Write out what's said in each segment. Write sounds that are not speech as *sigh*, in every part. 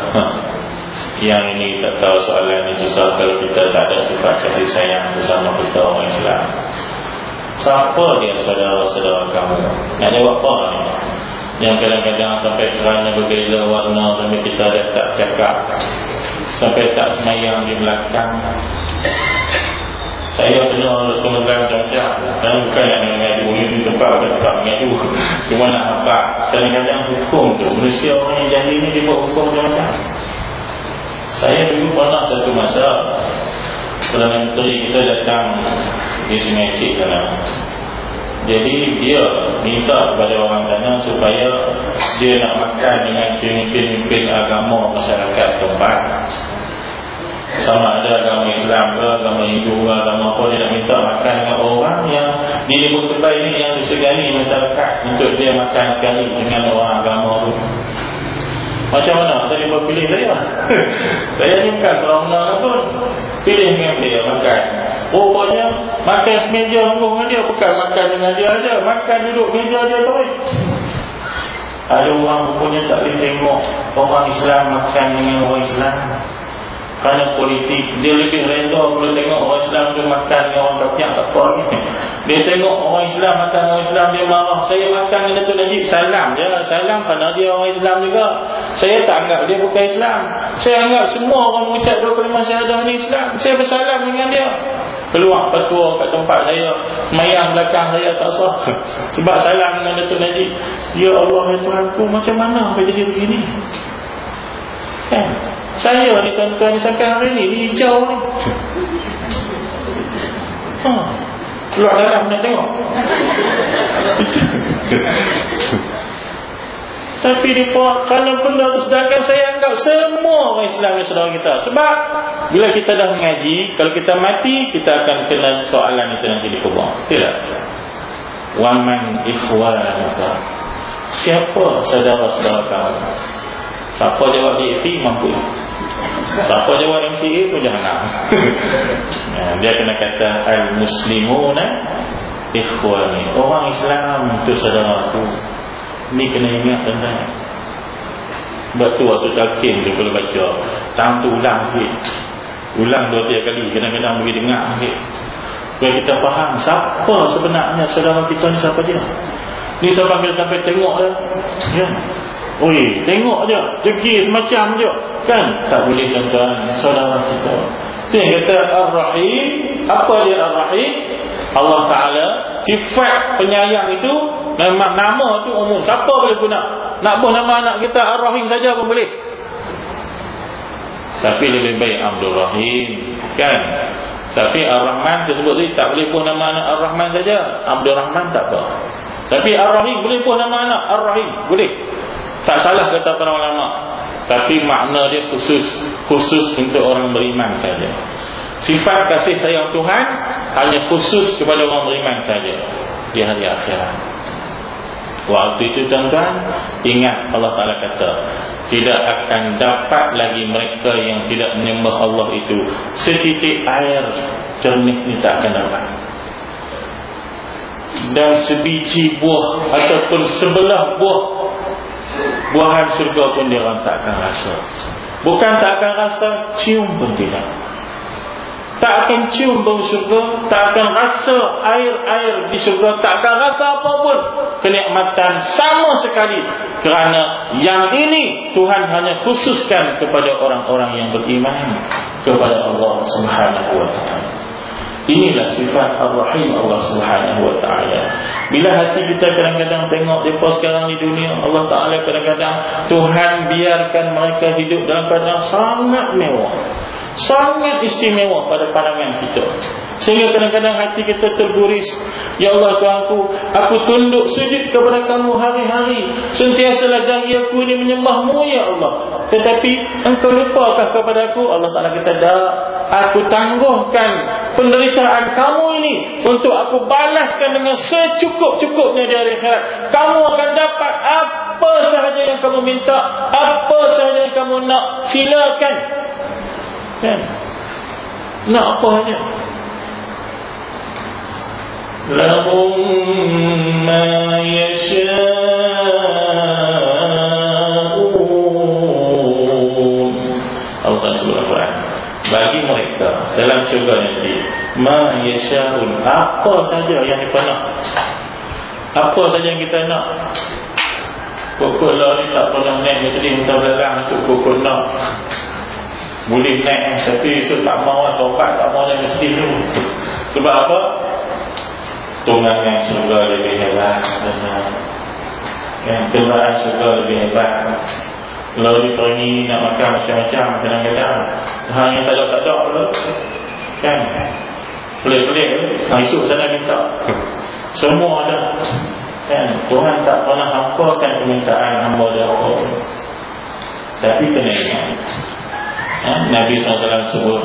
*laughs* Yang ini tak tahu soalan ini susah kalau kita tak ada sifat kasih sayang bersama kita orang Islam. Siapa dia saudara-saudara kamu? Nak jawab apa ni? Yang kadang-kadang sampai kerana berbeza warna Sampai kita dah tak cakap Sampai tak semayang di belakang Saya kena kementerian cakap Dan bukan yang mengadu Ini tempat tempat mengadu Cuma nak nampak Kadang-kadang hukum tu. Manusia orang yang jadi ni Dia buat hukum macam-macam. Saya dulu pernah satu masa Perdana Menteri kita datang Di Sungai Cik sana jadi dia minta kepada orang sana supaya dia nak makan dengan pemimpin-pemimpin agama masyarakat setempat. Sama ada agama Islam ke, agama Hindu ke, agama apa dia nak minta makan dengan orang yang di lembut ini yang disegani masyarakat untuk dia makan sekali dengan orang agama itu. Macam mana? Tadi pilih saya. saya *laughs* ni bukan orang pun. Pilih dengan saya makan. Rupanya makan semeja dengan dia bukan makan dengan dia aja, makan duduk meja dia tu. Ada orang rupanya tak boleh tengok orang Islam makan dengan orang Islam. Kerana politik Dia lebih reda Kalau tengok orang Islam Dia makan dengan orang kafir Tak apa. Dia tengok orang Islam Makan orang Islam Dia marah. Saya makan dengan Datuk Najib Salam. Dia Salam kerana dia orang Islam juga. Saya tak anggap dia bukan Islam. Saya anggap semua orang mengucap Dua kalimah syahadah ni Islam. Saya bersalam dengan dia. Keluar petua kat tempat saya. Semayang belakang saya tak sah. *laughs* Sebab salam dengan Datuk Najib. Ya Allah ya Tuhan Macam mana Apa jadi begini? Kan saya ni tuan-tuan sampai hari ni hijau ni. Ha. Keluar darah nak tengok. Tapi di kalau benda tu sedangkan saya anggap semua orang Islam yang saudara kita. Sebab bila kita dah mengaji, kalau kita mati, kita akan kena soalan itu nanti di kubur. Tidak. Waman ikhwanuka. Siapa saudara-saudara kamu? Siapa jawab DAP mampu. Siapa jawab MCA pun jangan nak. *laughs* Dia kena kata al-muslimuna ikhwani. Orang Islam itu saudara aku. Ni kena ingat tentang. Sebab tu waktu takim dia boleh baca. Tang tu ulang sikit. Ulang dua tiga kali. Kadang-kadang boleh dengar sikit. Supaya kita faham siapa sebenarnya saudara kita ni siapa dia. Ni sampai sampai tengok dia. Ya. Oi, tengok je, jegi semacam je. Kan? Tak boleh tuan-tuan, saudara kita. Dia kata Ar-Rahim, apa dia Ar-Rahim? Allah Taala sifat penyayang itu memang nama tu umum. Siapa boleh guna? Nak buat nama anak kita Ar-Rahim saja pun boleh. Tapi lebih baik Abdul Rahim, kan? Tapi Ar-Rahman tersebut tadi tak boleh pun nama anak Ar-Rahman saja. Abdul Rahman tak apa. Tapi Ar-Rahim boleh pun nama anak Ar-Rahim, boleh. Tak salah kata para ulama. Tapi makna dia khusus Khusus untuk orang beriman saja. Sifat kasih sayang Tuhan Hanya khusus kepada orang beriman saja Di hari akhirat. Waktu itu tuan-tuan Ingat Allah Ta'ala kata Tidak akan dapat lagi mereka Yang tidak menyembah Allah itu. Setitik air jernih ini tak akan dapat. Dan sebiji buah Ataupun sebelah buah buahan syurga pun dia tak akan rasa. Bukan tak akan rasa cium pun tidak. Tak akan cium bau syurga tak akan rasa air-air di syurga tak akan rasa apa pun. Kenikmatan sama sekali kerana yang ini Tuhan hanya khususkan kepada orang-orang yang beriman kepada Allah Subhanahu wa taala Inilah sifat Ar-Rahim Allah Subhanahu Wa Taala. Bila hati kita kadang-kadang tengok depa sekarang di dunia, Allah Taala kadang-kadang Tuhan biarkan mereka hidup dalam keadaan sangat mewah. Sangat istimewa pada pandangan kita. Sehingga kadang-kadang hati kita terguris Ya Allah Tuhanku Aku tunduk sujud kepada kamu hari-hari Sentiasalah janji aku ini menyembahmu Ya Allah Tetapi engkau lupakah kepada aku Allah Ta'ala kata dah Aku tangguhkan penderitaan kamu ini Untuk aku balaskan dengan secukup-cukupnya di hari akhirat Kamu akan dapat apa sahaja yang kamu minta Apa sahaja yang kamu nak Silakan Kan Nak apa hanya لهم ما يشاءون dalam syurga nanti ma yasha'un apa saja yang kita nak? Apa saja yang kita nak? Pokok lah ni tak pernah naik macam ni minta belakang masuk pokok nak. Boleh naik tapi esok tak mahu topat tak mahu naik mesti dulu sebab apa? Tunggangan syurga lebih hebat yang cobaan syurga lebih hebat. Kalau di tahun ini nak makan macam-macam Kadang-kadang. Hal yang tak ada tak ada pula Kan? Pelik-pelik. Nah esok sana minta. Semua ada. Kan? Tuhan tak pernah hampakan permintaan hamba dia. Allah Tapi kena ingat ha? Nabi SAW sebut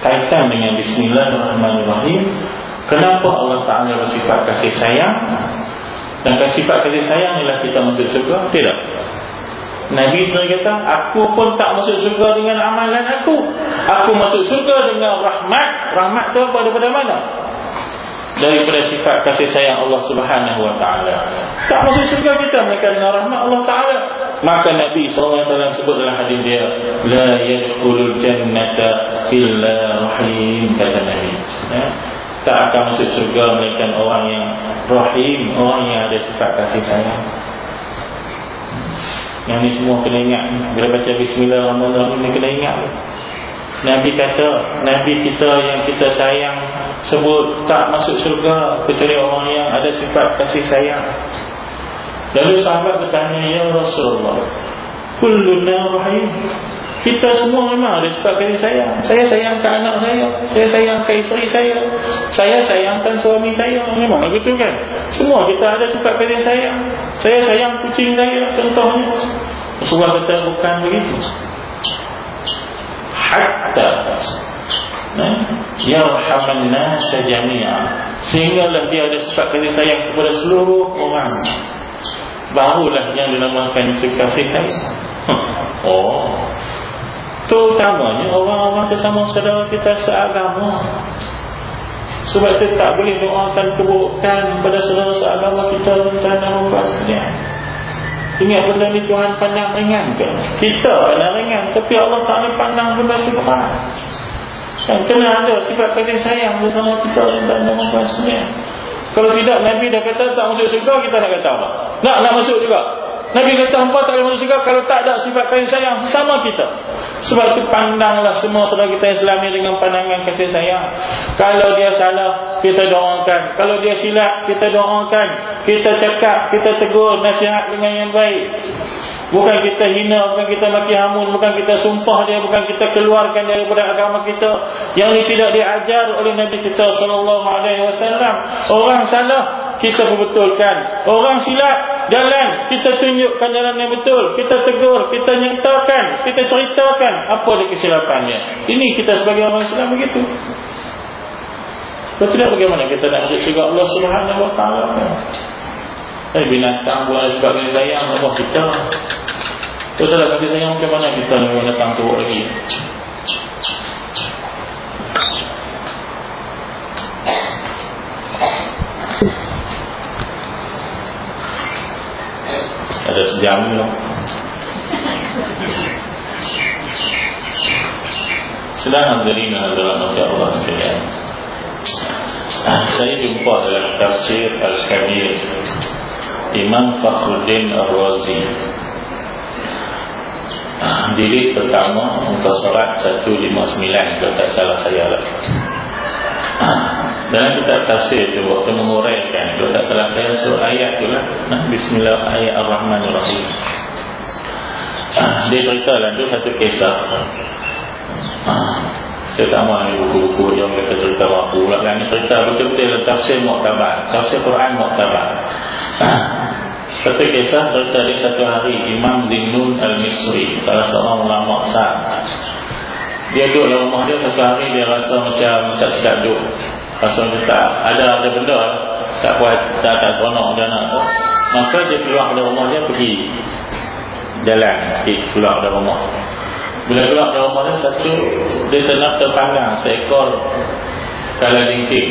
Kaitan dengan Bismillahirrahmanirrahim Kenapa Allah Ta'ala bersifat kasih sayang? Dan sifat kasih sayang ialah kita masuk surga Tidak Nabi SAW kata Aku pun tak masuk surga dengan amalan aku Aku masuk surga dengan rahmat Rahmat tu apa daripada mana? Daripada sifat kasih sayang Allah Subhanahu Wa Taala. Tak masuk surga kita Mereka dengan rahmat Allah Ta'ala Maka Nabi SAW sebut dalam hadis dia La yadkhulul jannata illa rahim Kata Nabi ya? Tak akan masuk surga Mereka orang yang rahim Orang yang ada sifat kasih sayang yang ni semua kena ingat. Bila baca Bismillahirrahmanirrahim Ni kena ingat. Nabi kata Nabi kita yang kita sayang Sebut tak masuk surga Kecuali orang yang ada sifat kasih sayang. Lalu sahabat bertanya Ya Rasulullah Kulluna rahim kita semua memang ada sebab kasih sayang. Saya sayangkan anak saya Saya sayangkan isteri saya Saya sayangkan suami saya. Memang begitu kan? Semua kita ada sebab kasih sayang. Saya sayang kucing saya Contohnya. Rasulullah kata bukan begitu. Hatta Ya Rahman Nasa Jami'a Sehinggalah dia ada sebab kasih sayang Kepada seluruh orang. Barulah yang dinamakan kasih sayang. *laughs* Oh Terutamanya orang-orang sesama saudara kita seagama. Sebab itu tak boleh doakan keburukan pada saudara seagama kita Dan nama bahasanya Ingat benda ni Tuhan pandang ringan ke? Kita pandang ringan Tapi Allah tak boleh pandang benda tu berat Dan kena ada sifat kasih sayang bersama kita Dan nama bahasanya Kalau tidak Nabi dah kata tak masuk syurga Kita nak kata apa? Nak, nak masuk juga Nabi kata hampa tak boleh syurga Kalau tak ada sifat kasih sayang sesama kita sebab itu pandanglah semua saudara kita Islam ni dengan pandangan kasih sayang. Kalau dia salah, kita doakan. Kalau dia silap, kita doakan. Kita cakap, kita tegur, nasihat dengan yang baik. Bukan kita hina, bukan kita maki hamun, bukan kita sumpah dia, bukan kita keluarkan daripada agama kita. Yang ini tidak diajar oleh Nabi kita wasallam. Orang salah, kita perbetulkan. Orang silap jalan, kita tunjukkan jalan yang betul. Kita tegur, kita nyatakan, kita ceritakan apa dia kesilapannya. Ini kita sebagai orang Islam begitu. Kalau tidak bagaimana kita nak menjadi syurga Allah Subhanahu wa taala? Eh binatang buat sebagai sayang Allah kita. Kalau tak ada sayang bagaimana kita nak binatang tu lagi? Ada sejam lah. Sedang hadirin adalah Nabi Allah sekalian. Saya jumpa dalam tafsir Al-Kabir Imam Fakhruddin Ar-Razi Diri pertama Untuk surat 159 Kalau tak salah saya lah dalam kitab tafsir itu waktu menguraikan kalau tak salah saya surah ayat tu lah. Nah, Bismillah ayat Ar-Rahmanir-Rahim ah, dia cerita lah tu satu kisah. Ah, saya tak mahu ni buku-buku yang mereka cerita waktu pula. Kan cerita betul-betul tafsir Muqtabar tafsir Quran Muqtabar ah, satu kisah cerita di satu hari Imam Zinnun Al-Misri salah seorang ulama besar. Dia duduk dalam rumah dia satu hari dia rasa macam tak sedap duduk Rasa dia tak ada ada benda Tak kuat Tak, tak seronok dia nak tu. Maka dia keluar dari rumah dia pergi Jalan sikit keluar dari rumah. Bila keluar dari rumah dia Satu Dia tengah terpanggang Seekor Kala dingking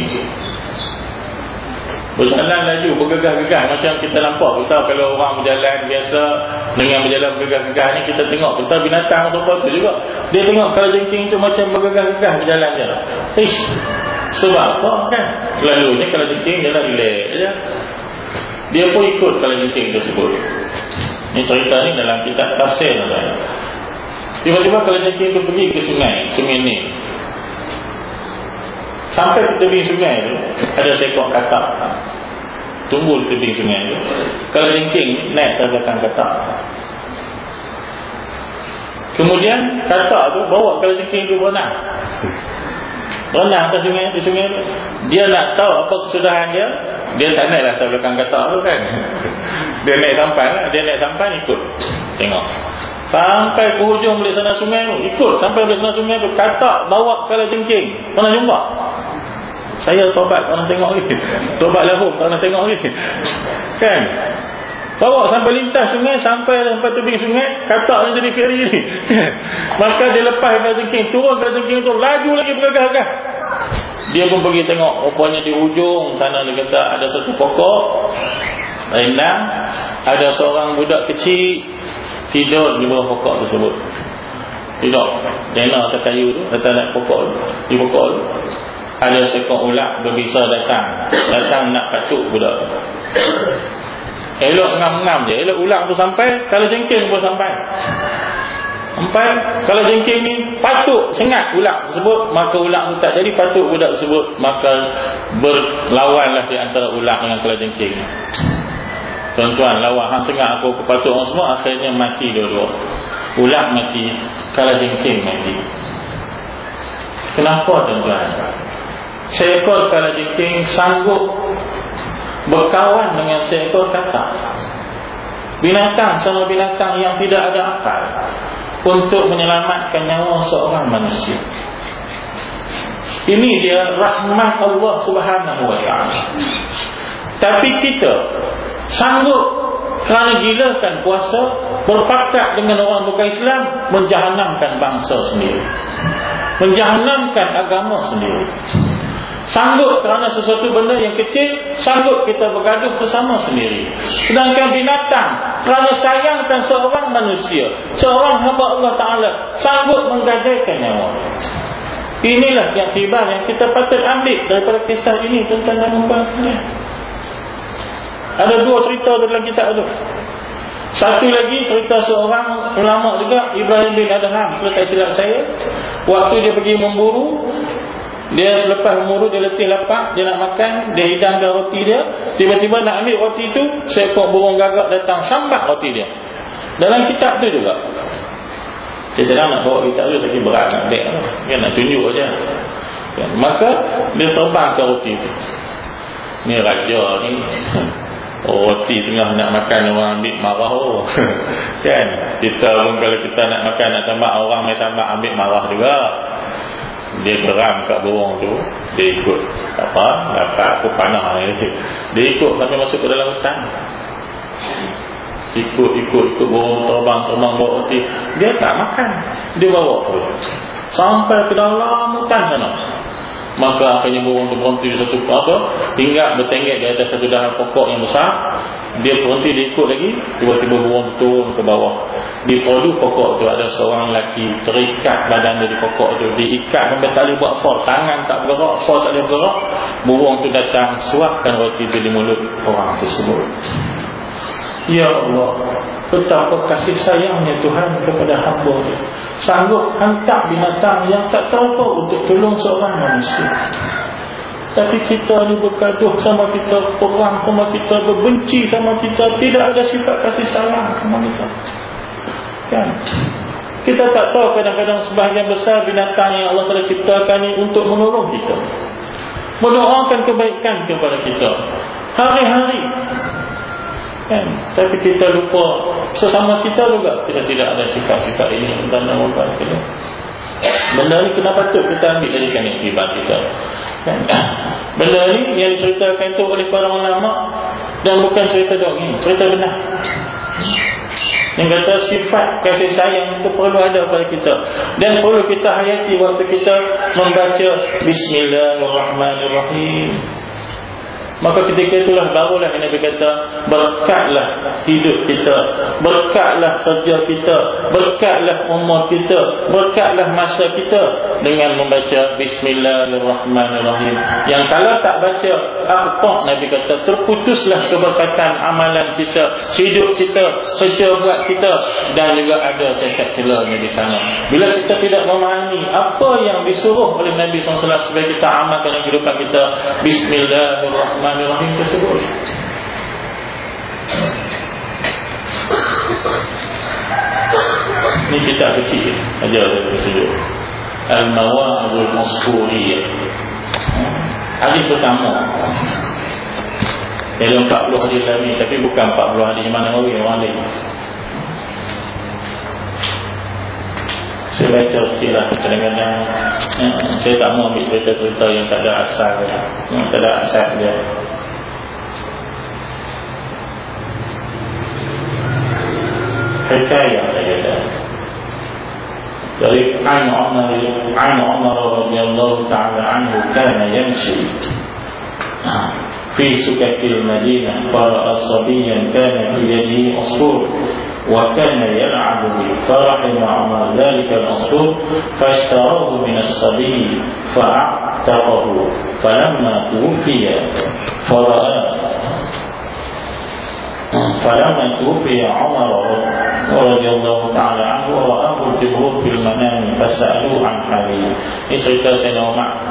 Berjalan laju, bergegah-gegah. Macam kita nampak kita kalau orang berjalan biasa Dengan berjalan bergegah-gegah ni Kita tengok, kita binatang atau tu juga. Dia tengok kalau jengking tu macam bergegah-gegah berjalan je Ish, Sebab apa? Kan? Selalunya kalau jengking dia dah relax je Dia pun ikut kalau jengking tersebut. Ini cerita ni dalam kitab tafsir Tiba-tiba kalau jengking tu pergi ke sungai Sungai ni. Sampai ke tepi sungai tu Ada seekor katak. Tumbuh di tepi sungai tu. Kalau jengking naik ke belakang katak. Kemudian katak tu bawa kalau jengking tu berenang Berenang ke sungai, di sungai. Tu Dia nak tahu apa kesudahan dia Dia tak naik lah belakang katak tu kan. *laughs* Dia naik sampan lah. Dia naik sampan ikut. Tengok. Sampai ke hujung boleh sana sungai tu Ikut. Sampai boleh sana sungai tu Katak bawa kala jengking. Pernah jumpa? Saya tobat pernah tengok lagi *laughs* Tobat lahum pernah tengok lagi *laughs* Kan? Bawa sampai lintas sungai Sampai sampai tebing sungai Katak ni jadi ferry ni. *laughs* Maka dia lepas kala jengking Turun kala jengking tu Laju lagi bergagah-gagah. Dia pun pergi tengok Rupanya di hujung sana dia kata Ada satu pokok Rendang Ada seorang budak kecil tidur di bawah pokok tersebut. Tidur. Jana atas kayu tu atas naik pokok di pokok tu. Ada seekor ulat berbisa datang. Datang nak katuk budak tu elok ngam-ngam je elok ulat tu sampai kalau jengking pun sampai sampai kalau jengking ni patuk sengat ulat tersebut maka ulat tu tak jadi patuk budak tersebut maka berlawanlah di antara ulat dengan kalau jengking ni Tuan-tuan lawan hang sengat aku kepatut orang semua akhirnya mati dua-dua. Ulat mati, kalau jengking mati. Kenapa tuan-tuan? Seekor kalau jengking sanggup berkawan dengan seekor katak. Binatang sama binatang yang tidak ada akal untuk menyelamatkan nyawa seorang manusia. Ini dia rahmat Allah Subhanahu wa taala. Tapi kita sanggup kerana gilakan puasa berpakat dengan orang bukan Islam menjahanamkan bangsa sendiri menjahanamkan agama sendiri sanggup kerana sesuatu benda yang kecil sanggup kita bergaduh bersama sendiri. Sedangkan binatang kerana sayangkan seorang manusia seorang hamba Allah Ta'ala sanggup menggadaikan nyawa. Inilah yang tiba yang kita patut ambil daripada kisah ini tentang dan membahasnya ada dua cerita dalam kitab itu. Satu lagi cerita seorang ulama juga Ibrahim bin Adham. Kalau tak silap saya. Waktu dia pergi memburu Dia selepas memburu Dia letih lapak Dia nak makan Dia hidangkan roti dia. Tiba-tiba nak ambil roti itu Seekor burung gagak datang Sambat roti dia. Dalam kitab tu juga. Dia sedang nak bawa kitab tu Sakit berat nak beg Dia nak tunjuk saja. Maka Dia terbang ke roti itu Ni raja ni. Oh, roti tengah nak makan orang ambil marah. Oh. *laughs* kan? Kita pun kalau kita nak makan nak sambak orang main sambak ambil marah juga. Dia geram kat burung tu, dia ikut apa? Dapat aku panah ni dia. Dia ikut sampai masuk ke dalam hutan. Ikut ikut ikut burung terbang terbang bawa roti. Dia tak makan. Dia bawa tu. Sampai ke dalam hutan sana maka akhirnya burung itu berhenti di satu apa hingga bertengger di atas satu dahan pokok yang besar dia berhenti dia ikut lagi tiba-tiba burung turun ke bawah. Di padu pokok itu ada seorang lelaki terikat badan dia di pokok itu diikat sampai tak boleh buat fort tangan tak bergerak fort tak boleh bergerak. Burung itu datang suapkan roti itu di mulut orang tersebut. Ya Allah Betapa kasih sayangnya Tuhan kepada hamba Sanggup hantar binatang yang tak tahu Untuk tolong seorang manusia Tapi kita ni berkaduh sama kita Perang sama kita Berbenci sama kita Tidak ada sifat kasih sayang sama kita. Kan? Kita tak tahu kadang-kadang sebahagian besar Binatang yang Allah telah ciptakan ini Untuk menolong kita. Mendoakan kebaikan kepada kita. Hari-hari. Kan? Tapi kita lupa Sesama kita juga Kita tidak ada sifat-sifat ini Dan nama kita. Benda ni kenapa tu kita ambil jadikan iktibar kita? Benda ni yang diceritakan itu oleh para ulama Dan bukan cerita dongeng Cerita benar. Yang kata sifat kasih sayang itu perlu ada pada kita. Dan perlu kita hayati waktu kita membaca Bismillahirrahmanirrahim Maka ketika itulah barulah Nabi kata berkatlah hidup kita, berkatlah kerja kita, berkatlah umur kita, berkatlah masa kita dengan membaca Bismillahirrahmanirrahim. Yang kalau tak baca apa Nabi kata terputuslah keberkatan amalan kita, hidup kita, kerja buat kita dan juga ada cacat celanya di sana. Bila kita tidak memahami apa yang disuruh oleh Nabi SAW supaya kita amalkan dalam kehidupan kita, Bismillahirrahmanirrahim. Bismillahirrahmanirrahim tersebut. Ini kita kecil Aja saya bersejuk Al-Mawa'abul Maskuriyah. Hadis pertama. Ada 40 hadis lagi Tapi bukan 40 hadis mana lagi Orang lain. Saya baca sikit lah. Kadang-kadang ya, Saya tak mau ambil cerita-cerita Yang tak ada asal Yang tak ada asas dia حكاية غير يروي عن عمر عن عمر رضي الله تعالى عنه كان يمشي. في سكك المدينة فرأى صبيا كان بيده عصفور وكان يلعب بالفرح مع ذلك العصفور فاشتراه من الصبي فأعتقه فلما توفي فرأى فلما توفي عمر رضي الله تعالى عنه رآه الجمهور في المنام فسألوه عن حاله ini cerita Sayyidina Umar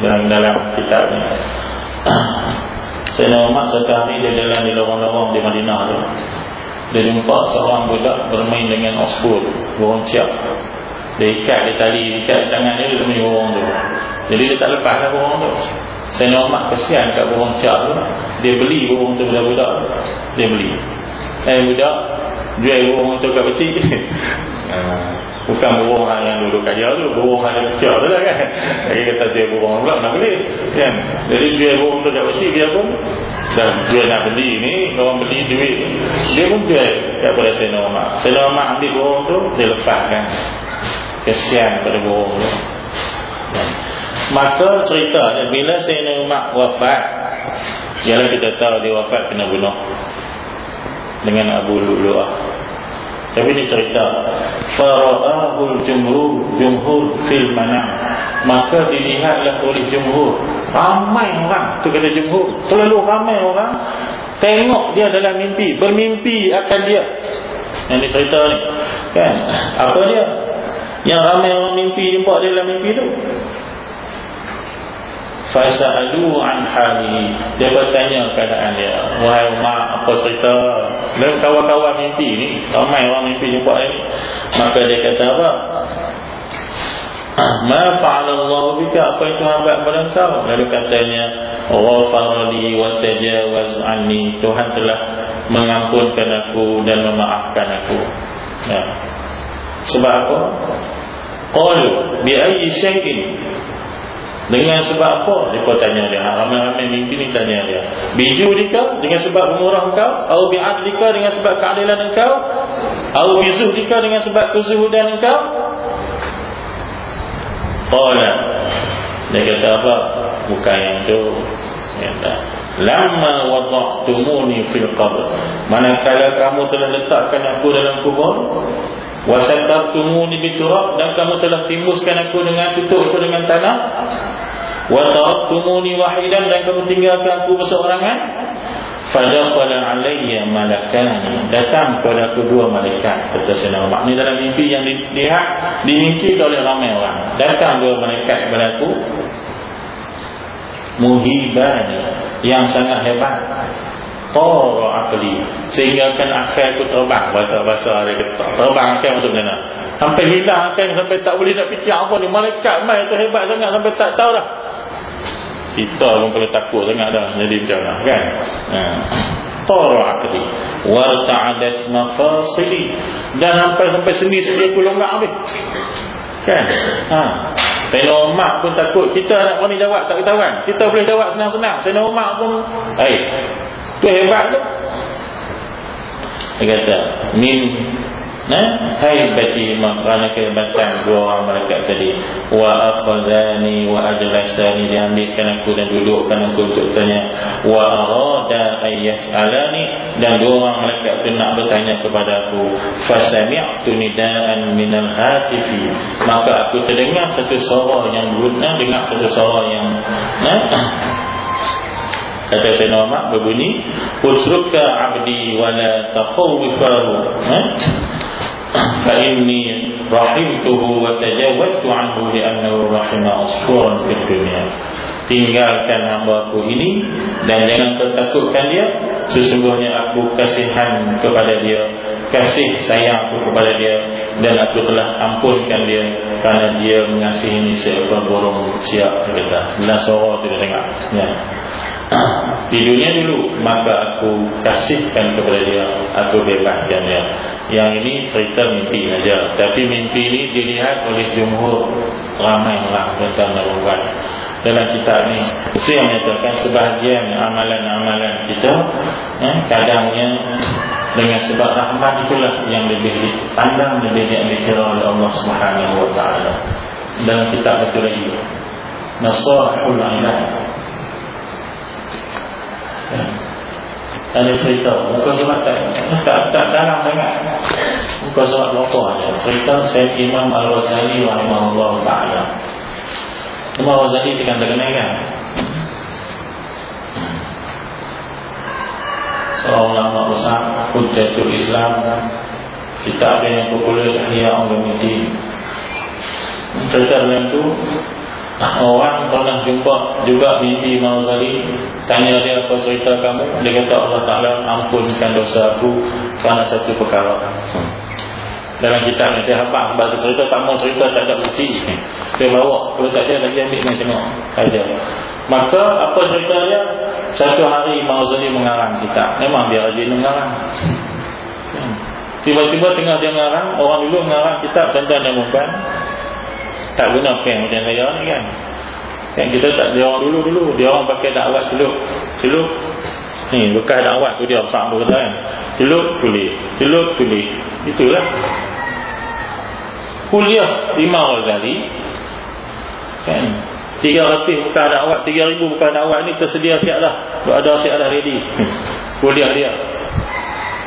dalam dalam kitabnya *coughs* Sayyidina Umar sekali dia jalan di lorong-lorong di Madinah tu dia jumpa seorang budak bermain dengan osbur burung ciap dia ikat di tali ikat di tangan dia dia main burung tu jadi dia tak lepas lah burung tu saya nak kesian kat burung ciap tu. Dia beli burung tu budak-budak. Dia beli. Eh budak jual burung tu kat kecil. *laughs* Ah, bukan burung yang dulu kaya tu burung yang kecil tu lah kan. Dia kata dia burung pula nak beli kan. Jadi jual burung tu kat kecil dia pun dan dia nak beli ni orang beli duit. Dia pun jual kepada Sayyidina Umar Sayyidina Umar ambil burung tu dia lepaskan kesian pada burung tu maka cerita bila Sayyidina Umar wafat ialah kita tahu dia wafat kena bunuh dengan Abu Lu'lu'ah tapi ini cerita Fara'ahul jumhur Jumhur fil mana Maka dilihatlah oleh jumhur Ramai orang Itu kata jumhur Terlalu ramai orang Tengok dia dalam mimpi Bermimpi akan dia. Yang ini cerita ni Kan? Apa dia? Yang ramai orang mimpi Jumpa dia dalam mimpi tu Fasa'alu an hali Dia bertanya keadaan dia. Wahai Umar apa cerita? Dan kawan-kawan mimpi ni. Ramai orang mimpi jumpa ni. Maka dia kata apa? Ma fa'alallahu bika? Apa itu hambat pada kau? Lalu katanya Ghafarali wa tajawaz anni Tuhan telah mengampunkan aku Dan memaafkan aku. Ya. Sebab apa? Qalu bi'ayyi syai'in dengan sebab apa? Dia tanya dia. Ramai-ramai mimpi ni tanya dia. Biju dika dengan sebab pemurah engkau? Atau bi'ad dika dengan sebab keadilan engkau? Atau bizuh dika dengan sebab kezuhudan engkau? Qala. Dia kata apa? Bukan yang tu. Kata. Lama wada'tumuni fil qabr. Manakala kamu telah letakkan aku dalam kubur? Wasatabtumuni biturab dan kamu telah timbuskan aku dengan tutup aku dengan tanah. Wa taraktumuni wahidan dan kamu tinggalkan aku berseorangan. Fadaqala alayya malakani Datang kepada aku dua malaikat Kata Umar Ini dalam mimpi yang dilihat Dimimpi oleh ramai orang Datang dua malaikat kepada aku Muhibani Yang sangat hebat Tara akli. Sehingga kan akal aku terbang. Bahasa-bahasa ada kata Terbang akal maksud mana? Sampai hilang akal Sampai tak boleh nak fikir apa ni. Malaikat mai tu hebat sangat Sampai tak tahu dah. Kita pun kalau takut sangat dah. Jadi macam mana kan? Tara akli. Warta'adas mafasili Dan sampai sampai sendi-sendi aku longgak habis. Kan? Ha. Sayyidina Umar pun takut. Kita nak berani jawab tak ketahuan. Kita boleh jawab senang-senang. Sayyidina Umar pun Hai itu hebat tu. Dia kata, min Nah, hai bati kerana kehebatan dua orang malaikat tadi. Wa akhadhani wa ajlasani diambilkan aku dan dudukkan aku untuk tanya. Wa arada ayyas'alani dan dua orang malaikat itu nak bertanya kepada aku. Fasami'tu nidaan minal hatifi. Maka aku terdengar satu suara yang berguna dengar satu suara yang nah, Kata Sayyidina Umar berbunyi Usruka abdi wala takhawifahu eh? Fa'inni rahimtuhu wa tajawastu anhu li'annahu rahimah asfuran ke dunia Tinggalkan hamba aku ini Dan jangan tertakutkan dia. Sesungguhnya aku kasihan kepada dia Kasih sayang aku kepada dia Dan aku telah ampunkan dia Kerana dia mengasihi ini seorang burung siap Kita. Dan seorang tidak tengok Ya di dunia dulu maka aku kasihkan kepada dia aku bebaskan dia. Yang ini cerita mimpi saja. Tapi mimpi ini dilihat oleh jumhur ramai orang tentang Nabuwan dalam kitab ini yang menyatakan sebahagian amalan-amalan kita eh, kadangnya dengan sebab rahmat itulah yang lebih dipandang lebih dikira oleh Allah Subhanahu Wa Taala. Dalam kitab itu lagi Nasrul Ilah ada cerita. Muka surat tak Tak, tak dalam sangat. Muka surat berapa ada. Cerita Syed Imam Al-Wazali Rahimahullah Ta'ala. Imam Al-Wazali kan terkenal kan. Seorang ulama besar Hujjatul Islam Kita ada yang popular Dia orang Cerita dengan itu Orang pernah jumpa juga mimpi Imam Ghazali Tanya dia apa cerita kamu. Dia kata Allah Ta'ala ampunkan dosa aku Kerana satu perkara. Dalam kitab ni saya hafal Sebab cerita tak mau cerita tak ada bukti. Saya bawa Kalau tak ada lagi ambil main tengok Saja Maka apa cerita dia? Satu hari Imam Ghazali mengarang kitab. Memang dia rajin mengarang. Tiba-tiba tengah dia mengarang Orang dulu mengarang kitab Tentang bukan tak guna pen macam saya ni kan. Kan kita tak dia orang dulu-dulu Dia orang pakai dakwat celup Celup Ni bekas dakwat tu dia besar tu kan. Celup tulis. Celup tulis. Itulah. Kuliah Imam Ghazali Kan? Tiga ratus bekas dakwat Tiga ribu bekas dakwat ni tersedia siap dah. Ada siap dah ready. *laughs* Kuliah dia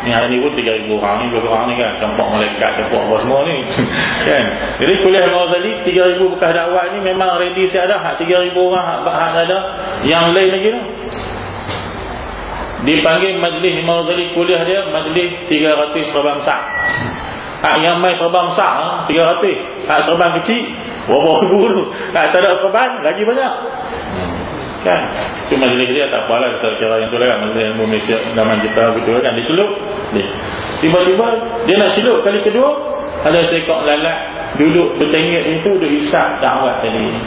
Ni hari ni pun 3,000 orang ni Lebih orang ni kan? Campak malaikat Campak apa semua ni. *laughs* Kan? Jadi kuliah Imam Ghazali 3,000 bekas dakwah ni Memang ready siap dah. Hak 3,000 orang Hak, hak ada. Yang lain lagi tu Dipanggil majlis Imam Ghazali Kuliah dia Majlis 300 serabang besar Hak yang main serabang besar 300 Hak serabang kecil Berapa ribu tu? Hak tak ada serabang Lagi banyak kan? Itu majlis dia tak apalah kita kira yang tu lah. Kan majlis ilmu Malaysia zaman kita betul kan. Dia celup. Tiba-tiba dia nak celup kali kedua ada seekor lalat duduk bertengik itu duduk isap dakwat tadi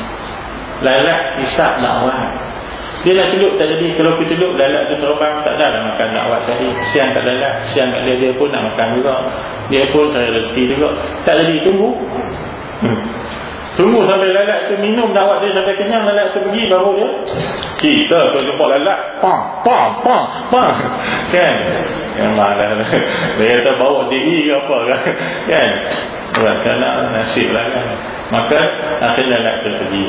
lalat isap dakwat dia nak celup tak jadi. Kalau pergi celup lalat tu terbang tak ada lah makan dakwat tadi. Siang tak lalat siang kat dia dia pun nak makan juga. Dia pun cari rezeki juga. Tak jadi tunggu. Hmm. Tunggu sampai lalat tu minum dakwat dia sampai kenyang lalat tu pergi baru dia. Kita tu jumpa lalat, pam pam pam pam. Kan? Yang mana dia kata bawa diri ke apa kan? Kan? Buat sana nasib lah kan. Maka akhirnya lalat tu pergi.